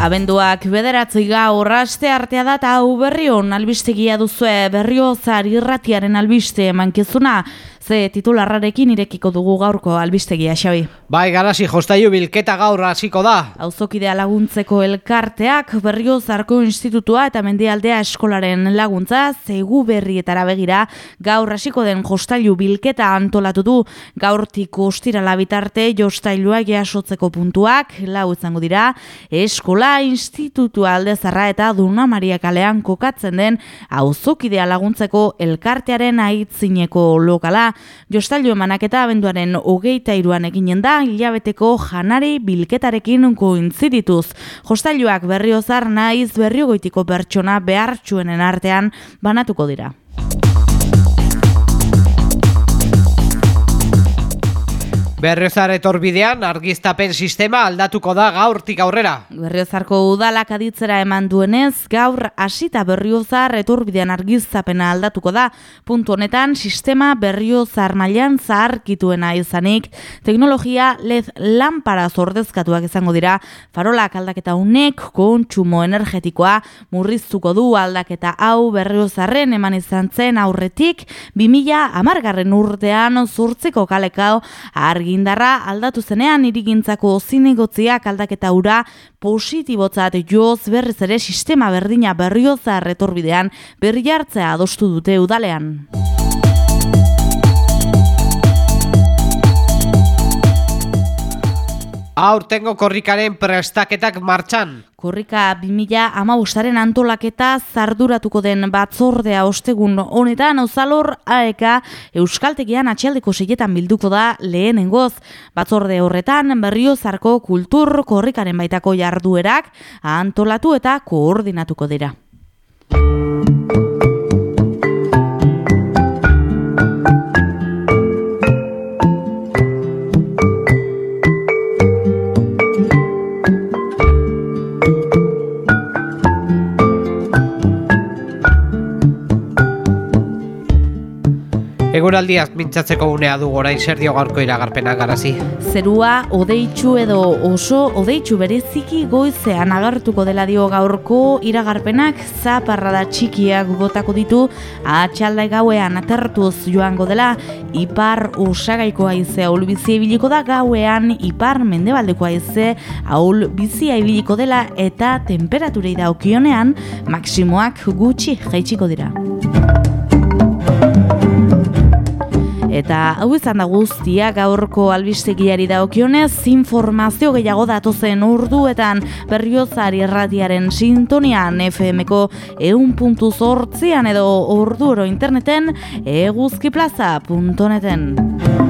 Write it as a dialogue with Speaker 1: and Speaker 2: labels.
Speaker 1: Abenduak bederatzi gaur aste artea da eta hau berrion albistegia duzue berriozar irratiaren albiste mankizuna ze titularrarekin irekiko dugu gaurko albistegia, Xabi.
Speaker 2: Bai, garasi, jostaiu bilketa gaur hasiko da.
Speaker 1: Auzokidea laguntzeko elkarteak berriozarko institutua eta mendialdea eskolaren laguntza zeigu berrietara begira gaur hasiko den jostailu bilketa antolatu du gaurtik ostirala bitarte jostailua jasotzeko puntuak lau izango dira eskola institutua aldezarra eta duna maria kalean kokatzen den auzokidea laguntzeko elkartearen aitzineko lokala jostailu emanaketa abenduaren hogeita iruan eginen da hilabeteko janari bilketarekin koinzidituz. Jostailuak berriozar naiz berriogoitiko pertsona behartsuenen artean banatuko dira.
Speaker 2: Berriozar etorbidean argiztapen sistema aldatuko da gaurtik aurrera.
Speaker 1: Berriozarko udalak aditzera eman duenez, gaur hasita berriozar etorbidean argiztapena aldatuko da. Puntu honetan, sistema berriozar mailan zaharkituena izanik, teknologia lez lampara zordezkatuak izango dira, farolak aldaketa unek kontsumo energetikoa murriztuko du aldaketa hau berriozarren eman izan zen aurretik, 2000 amargarren urtean zurtziko kalekao argi argindarra aldatu zenean irigintzako zinegotziak aldaketa ura positibotzat joz berriz ere sistema berdina berrioza retorbidean berri hartzea adostu dute udalean.
Speaker 2: Aurtengo korrikaren prestaketak martxan.
Speaker 1: Korrika 2000 amabustaren antolaketa zarduratuko den batzordea ostegun honetan ozalor aeka Euskaltegian atxaldeko seietan bilduko da lehenengoz. Batzorde horretan berriozarko kultur korrikaren baitako jarduerak antolatu eta koordinatuko dira.
Speaker 2: Eguraldiaz mintzatzeko unea du orain zer dio gaurko iragarpena garazi.
Speaker 1: Zerua odeitzu edo oso odeitzu bereziki goizean agartuko dela dio gaurko iragarpenak zaparra da txikiak botako ditu atxalda gauean atertuz joango dela ipar usagaiko aize aul bizi ibiliko da gauean ipar mendebaldeko aize aul bizi ibiliko dela eta temperaturei daukionean maksimoak gutxi jaitsiko dira. Eta hau izan da guztia gaurko albistegiari daokionez informazio gehiago datozen urduetan berriozari erratiaren sintonian FMko eun puntu zortzian edo orduro interneten eguzkiplaza.neten.